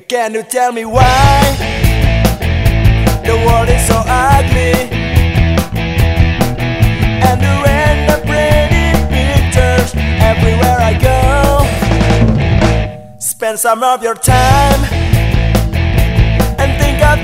Can you tell me why the world is so ugly? And the pretty pictures everywhere I go. Spend some of your time and think of